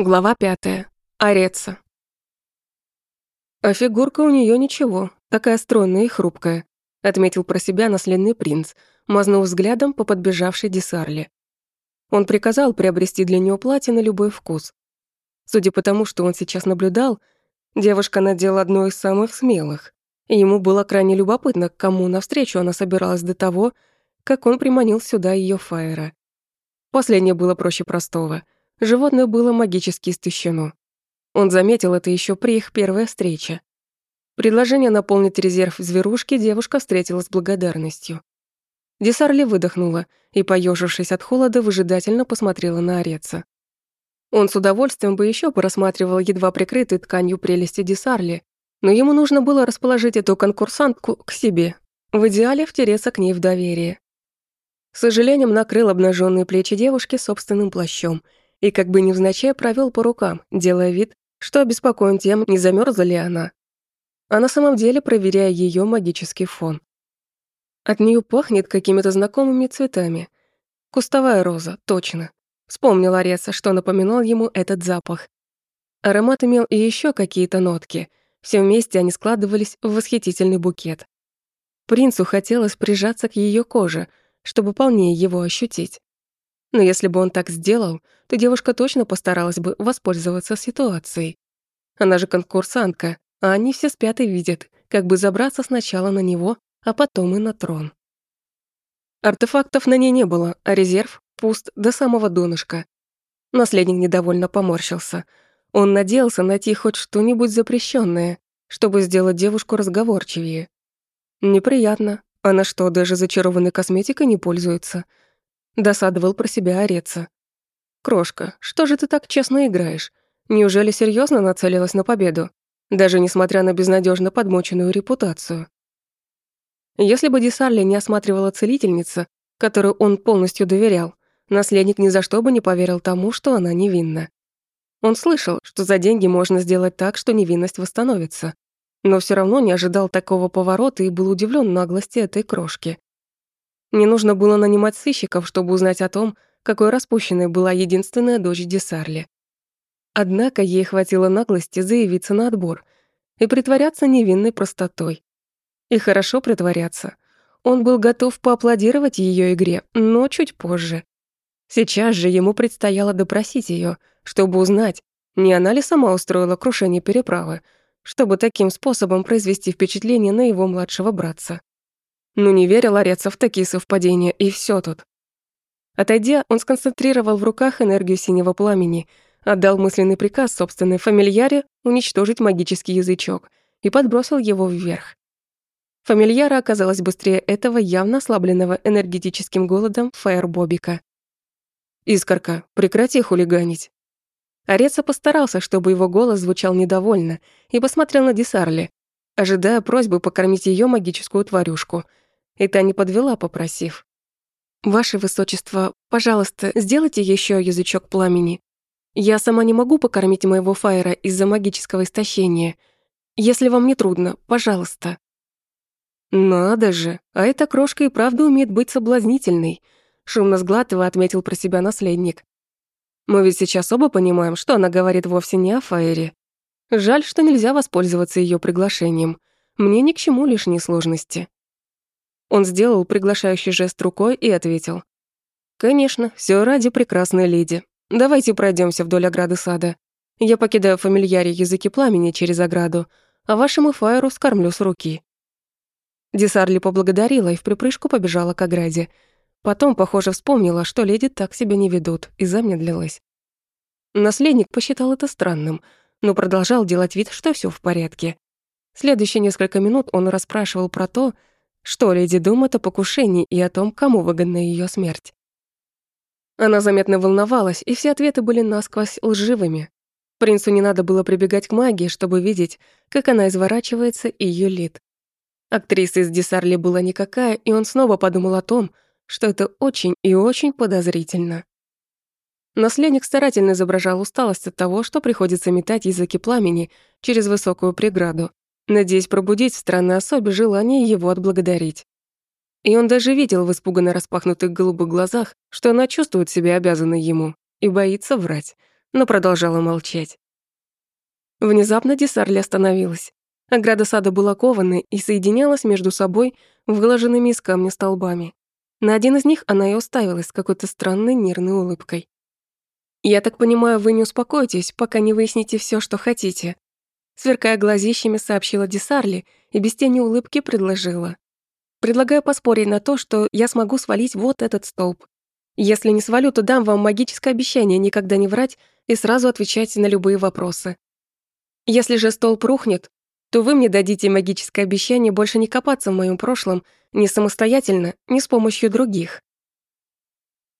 Глава пятая. Ореца. А фигурка у нее ничего, такая стройная и хрупкая, отметил про себя наследный принц, мазнув взглядом по подбежавшей Десарле. Он приказал приобрести для нее платье на любой вкус. Судя по тому, что он сейчас наблюдал, девушка надела одно из самых смелых, и ему было крайне любопытно, к кому навстречу она собиралась до того, как он приманил сюда ее Фаера. Последнее было проще простого — Животное было магически истощено. Он заметил это еще при их первой встрече. Предложение наполнить резерв зверушки девушка встретила с благодарностью. Десарли выдохнула и, поежившись от холода, выжидательно посмотрела на Ореца. Он с удовольствием бы еще порассматривал едва прикрытую тканью прелести Десарли, но ему нужно было расположить эту конкурсантку к себе, в идеале втереться к ней в доверие. С сожалением накрыл обнаженные плечи девушки собственным плащом и как бы невзначай провел по рукам, делая вид, что обеспокоен тем, не замерзла ли она. А на самом деле проверяя ее магический фон. От нее пахнет какими-то знакомыми цветами. Кустовая роза, точно. Вспомнил Ареса, что напоминал ему этот запах. Аромат имел и еще какие-то нотки. Все вместе они складывались в восхитительный букет. Принцу хотелось прижаться к ее коже, чтобы полнее его ощутить. Но если бы он так сделал, то девушка точно постаралась бы воспользоваться ситуацией. Она же конкурсантка, а они все спят и видят, как бы забраться сначала на него, а потом и на трон. Артефактов на ней не было, а резерв пуст до самого донышка. Наследник недовольно поморщился. Он надеялся найти хоть что-нибудь запрещенное, чтобы сделать девушку разговорчивее. Неприятно. Она что, даже зачарованной косметикой не пользуется? Досадовал про себя Ореца. «Крошка, что же ты так честно играешь? Неужели серьезно нацелилась на победу? Даже несмотря на безнадежно подмоченную репутацию?» Если бы Десарли не осматривала целительница, которой он полностью доверял, наследник ни за что бы не поверил тому, что она невинна. Он слышал, что за деньги можно сделать так, что невинность восстановится, но все равно не ожидал такого поворота и был удивлен наглости этой крошки. Не нужно было нанимать сыщиков, чтобы узнать о том, какой распущенной была единственная дочь Десарли. Однако ей хватило наглости заявиться на отбор и притворяться невинной простотой. И хорошо притворяться. Он был готов поаплодировать ее игре, но чуть позже. Сейчас же ему предстояло допросить ее, чтобы узнать, не она ли сама устроила крушение переправы, чтобы таким способом произвести впечатление на его младшего братца. Ну не верил Орецов в такие совпадения, и все тут. Отойдя, он сконцентрировал в руках энергию синего пламени, отдал мысленный приказ собственной фамильяре уничтожить магический язычок и подбросил его вверх. Фамильяра оказалась быстрее этого явно ослабленного энергетическим голодом фаербобика. «Искорка, прекрати хулиганить». Ореца постарался, чтобы его голос звучал недовольно, и посмотрел на Десарли, ожидая просьбы покормить ее магическую тварюшку — и та не подвела, попросив. «Ваше Высочество, пожалуйста, сделайте еще язычок пламени. Я сама не могу покормить моего фаера из-за магического истощения. Если вам не трудно, пожалуйста». «Надо же, а эта крошка и правда умеет быть соблазнительной», шумно сглатывая отметил про себя наследник. «Мы ведь сейчас оба понимаем, что она говорит вовсе не о фаере. Жаль, что нельзя воспользоваться ее приглашением. Мне ни к чему лишние сложности». Он сделал приглашающий жест рукой и ответил. «Конечно, все ради прекрасной леди. Давайте пройдемся вдоль ограды сада. Я покидаю фамильяре языки пламени через ограду, а вашему фаеру скормлю с руки». Десарли поблагодарила и в припрыжку побежала к ограде. Потом, похоже, вспомнила, что леди так себя не ведут, и замедлилась. Наследник посчитал это странным, но продолжал делать вид, что все в порядке. Следующие несколько минут он расспрашивал про то, что леди думает о покушении и о том, кому выгодна ее смерть. Она заметно волновалась, и все ответы были насквозь лживыми. Принцу не надо было прибегать к магии, чтобы видеть, как она изворачивается и юлит. Актриса из Десарли была никакая, и он снова подумал о том, что это очень и очень подозрительно. Наследник старательно изображал усталость от того, что приходится метать языки пламени через высокую преграду, надеясь пробудить в странной особе желание его отблагодарить. И он даже видел в испуганно распахнутых голубых глазах, что она чувствует себя обязанной ему и боится врать. но продолжала молчать. Внезапно Десарли остановилась. Ограда сада была кованой и соединялась между собой выложенными из камня столбами. На один из них она и уставилась с какой-то странной нервной улыбкой. «Я так понимаю, вы не успокоитесь, пока не выясните все, что хотите», сверкая глазищами, сообщила Десарли и без тени улыбки предложила. «Предлагаю поспорить на то, что я смогу свалить вот этот столб. Если не свалю, то дам вам магическое обещание никогда не врать и сразу отвечать на любые вопросы. Если же столб рухнет, то вы мне дадите магическое обещание больше не копаться в моем прошлом ни самостоятельно, ни с помощью других.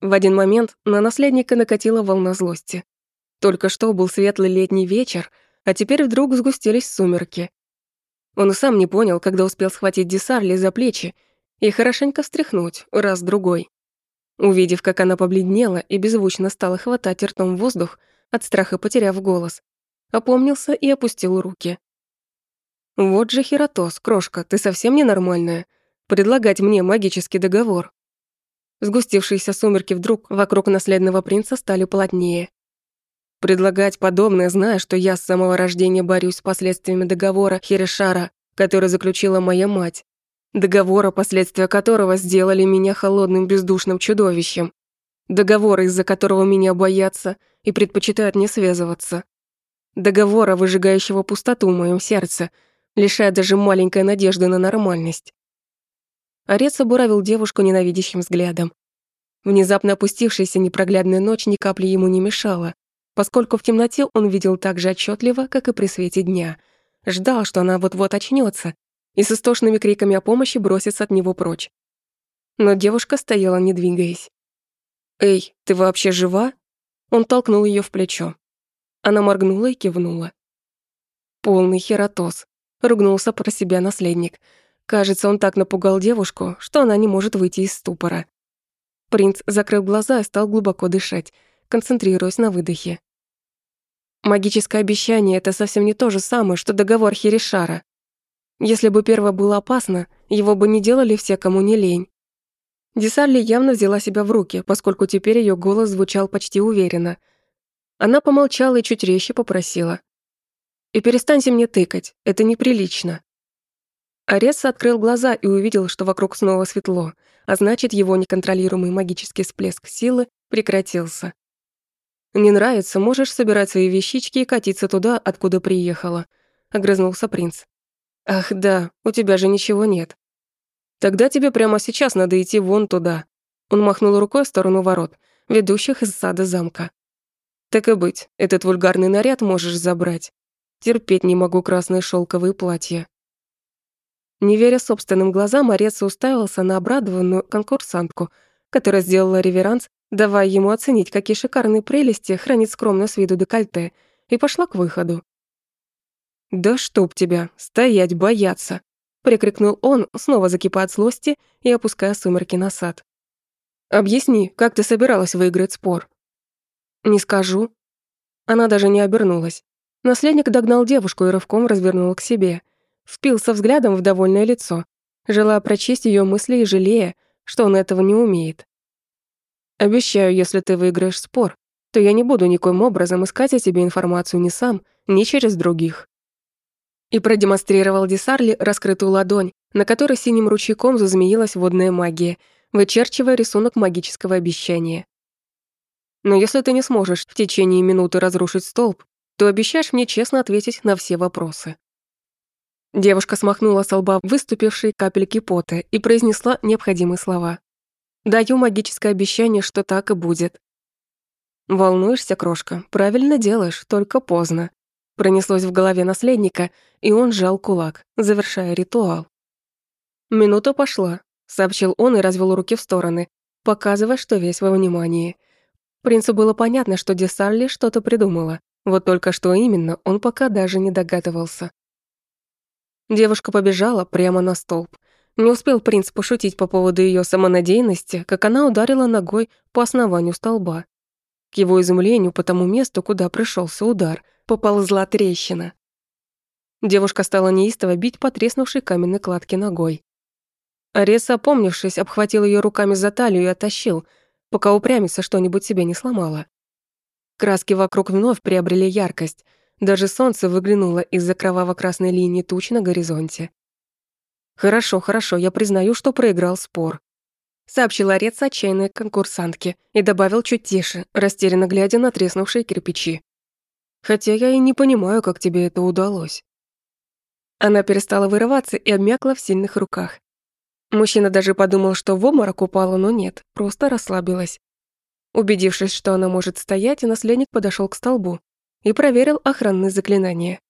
В один момент на наследника накатила волна злости. Только что был светлый летний вечер, а теперь вдруг сгустились сумерки. Он и сам не понял, когда успел схватить Десарли за плечи и хорошенько встряхнуть раз-другой. Увидев, как она побледнела и беззвучно стала хватать ртом воздух, от страха потеряв голос, опомнился и опустил руки. «Вот же Хератос, крошка, ты совсем ненормальная. Предлагать мне магический договор». Сгустившиеся сумерки вдруг вокруг наследного принца стали плотнее. Предлагать подобное, зная, что я с самого рождения борюсь с последствиями договора Херешара, который заключила моя мать. Договора, последствия которого сделали меня холодным бездушным чудовищем. Договора, из-за которого меня боятся и предпочитают не связываться договора, выжигающего пустоту в моем сердце, лишая даже маленькой надежды на нормальность. Орец обуравил девушку ненавидящим взглядом. Внезапно опустившаяся непроглядная ночь ни капли ему не мешала, поскольку в темноте он видел так же отчетливо, как и при свете дня. Ждал, что она вот-вот очнется и с истошными криками о помощи бросится от него прочь. Но девушка стояла, не двигаясь. «Эй, ты вообще жива?» Он толкнул ее в плечо. Она моргнула и кивнула. Полный хератоз. Ругнулся про себя наследник. Кажется, он так напугал девушку, что она не может выйти из ступора. Принц закрыл глаза и стал глубоко дышать, концентрируясь на выдохе. Магическое обещание — это совсем не то же самое, что договор Херишара. Если бы первое было опасно, его бы не делали все, кому не лень. Десарли явно взяла себя в руки, поскольку теперь ее голос звучал почти уверенно — она помолчала и чуть резче попросила. «И перестаньте мне тыкать, это неприлично». Арес открыл глаза и увидел, что вокруг снова светло, а значит, его неконтролируемый магический всплеск силы прекратился. «Не нравится, можешь собирать свои вещички и катиться туда, откуда приехала», — огрызнулся принц. «Ах да, у тебя же ничего нет». «Тогда тебе прямо сейчас надо идти вон туда». Он махнул рукой в сторону ворот, ведущих из сада замка. Так и быть, этот вульгарный наряд можешь забрать. Терпеть не могу красные шелковые платья. Не веря собственным глазам, Ореца уставился на обрадованную конкурсантку, которая сделала реверанс, давая ему оценить, какие шикарные прелести хранит скромно с виду декольте, и пошла к выходу. «Да чтоб тебя, стоять, бояться!» — прикрикнул он, снова закипая от злости и опуская сумерки на сад. «Объясни, как ты собиралась выиграть спор?» «Не скажу». Она даже не обернулась. Наследник догнал девушку и рывком развернул к себе. Впился взглядом в довольное лицо, желая прочесть ее мысли и жалея, что он этого не умеет. «Обещаю, если ты выиграешь спор, то я не буду никоим образом искать о тебе информацию ни сам, ни через других». И продемонстрировал Десарли раскрытую ладонь, на которой синим ручейком зазмеилась водная магия, вычерчивая рисунок магического обещания. Но если ты не сможешь в течение минуты разрушить столб, то обещаешь мне честно ответить на все вопросы». Девушка смахнула с лба выступившие капельки пота и произнесла необходимые слова. «Даю магическое обещание, что так и будет». «Волнуешься, крошка? Правильно делаешь, только поздно». Пронеслось в голове наследника, и он сжал кулак, завершая ритуал. «Минута пошла», — сообщил он и развел руки в стороны, показывая, что весь во внимании — Принцу было понятно, что Десалли что-то придумала, вот только что именно он пока даже не догадывался. Девушка побежала прямо на столб. Не успел принц пошутить по поводу ее самонадеянности, как она ударила ногой по основанию столба. К его изумлению, по тому месту, куда пришелся удар, поползла трещина. Девушка стала неистово бить по треснувшей каменной кладке ногой. Ареса, опомнившись, обхватил ее руками за талию и оттащил, пока упрямиться что-нибудь себе не сломала. Краски вокруг вновь приобрели яркость. Даже солнце выглянуло из-за кроваво-красной линии туч на горизонте. «Хорошо, хорошо, я признаю, что проиграл спор», сообщил Орец отчаянной конкурсантке и добавил чуть тише, растерянно глядя на треснувшие кирпичи. «Хотя я и не понимаю, как тебе это удалось». Она перестала вырываться и обмякла в сильных руках. Мужчина даже подумал, что в обморок упала, но нет, просто расслабилась. Убедившись, что она может стоять, наследник подошел к столбу и проверил охранные заклинания.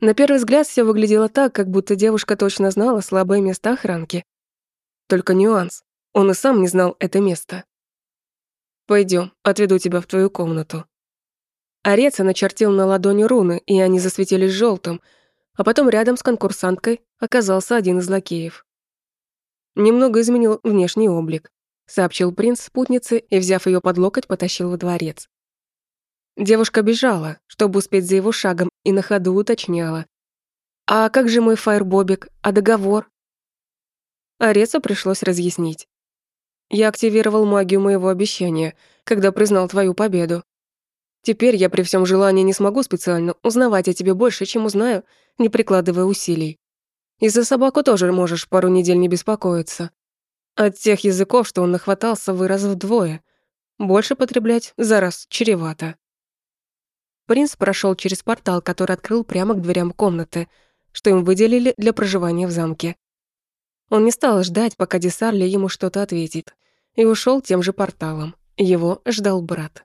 На первый взгляд все выглядело так, как будто девушка точно знала слабое место охранки. Только нюанс. Он и сам не знал это место. Пойдем, отведу тебя в твою комнату». Ореца начертил на ладони руны, и они засветились желтым, а потом рядом с конкурсанткой оказался один из лакеев. Немного изменил внешний облик сообщил принц спутнице и, взяв ее под локоть, потащил во дворец. Девушка бежала, чтобы успеть за его шагом, и на ходу уточняла. «А как же мой фаербобик? А договор?» Арецу пришлось разъяснить. «Я активировал магию моего обещания, когда признал твою победу. Теперь я при всем желании не смогу специально узнавать о тебе больше, чем узнаю, не прикладывая усилий. И за собаку тоже можешь пару недель не беспокоиться. От тех языков, что он нахватался, вырос вдвое. Больше потреблять за раз чревато. Принц прошел через портал, который открыл прямо к дверям комнаты, что им выделили для проживания в замке. Он не стал ждать, пока Десарли ему что-то ответит, и ушел тем же порталом. Его ждал брат.